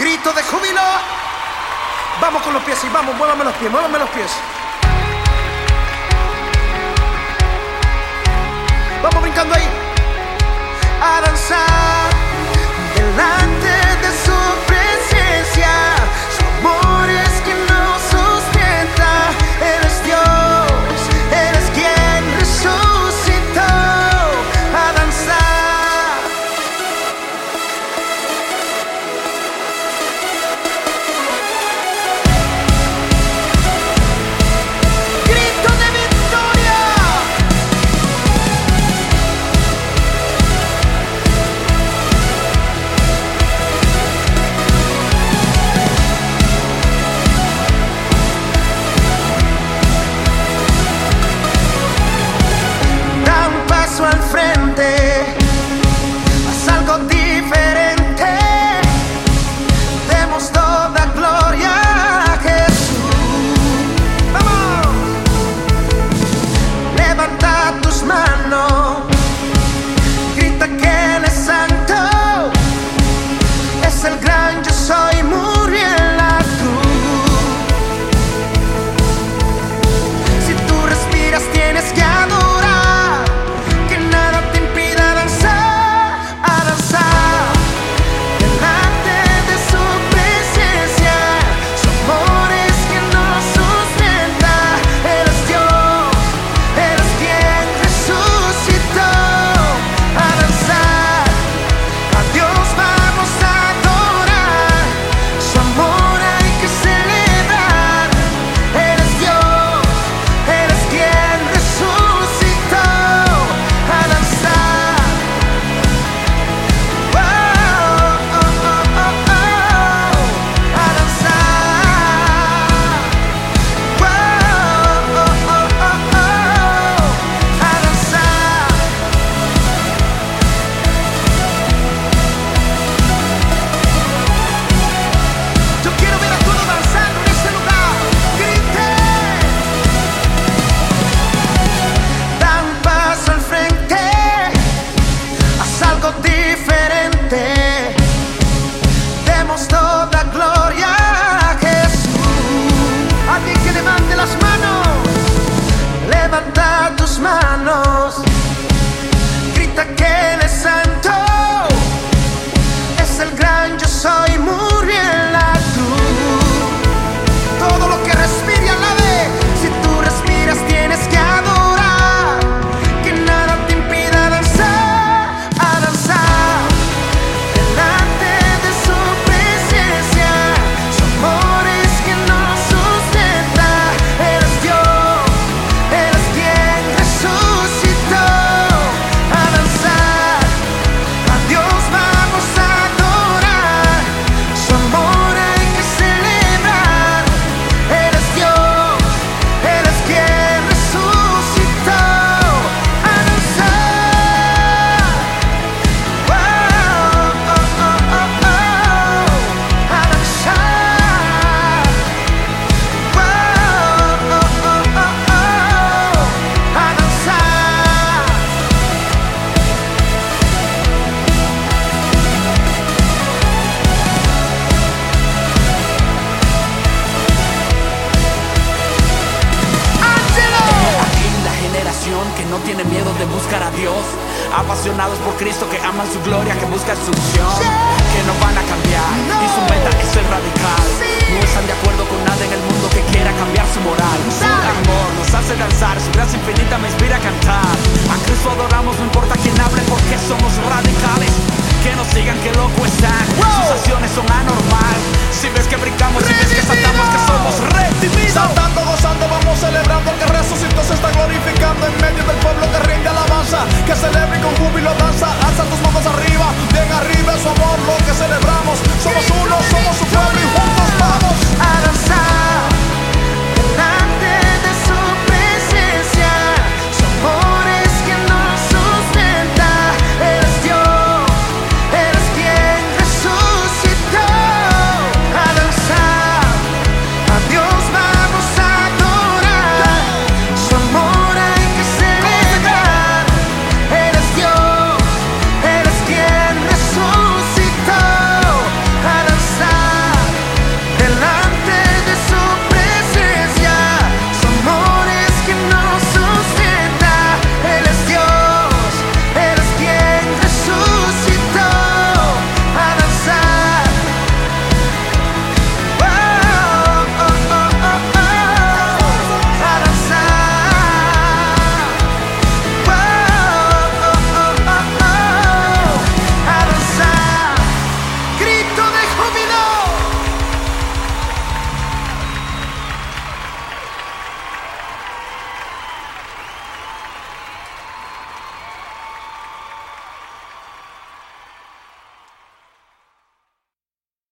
Grito de júbilo. Vamos con los pies y vamos, muévame los pies, muévame los pies. Vamos brincando ahí. No tiene miedo de buscar a Dios. Apasionados por Cristo que aman su gloria, que buscan su unción. Que no van a cambiar y su meta es ser radical. No están de acuerdo con nada en el mundo que quiera cambiar su moral. Su amor nos hace danzar, su gracia infinita me inspira a cantar. A Cristo adoramos, no importa quién hable porque somos radicales. Que nos digan que loco están, sus acciones son anormal. Si ves que brincamos, si ves que saltamos, que somos redimidos. Saltando, gozando, vamos celebrando que resucitó, se está glorificando en medio que que celebre con júbilo danza Alza tus manos arriba, bien arriba Es su amor lo que celebramos.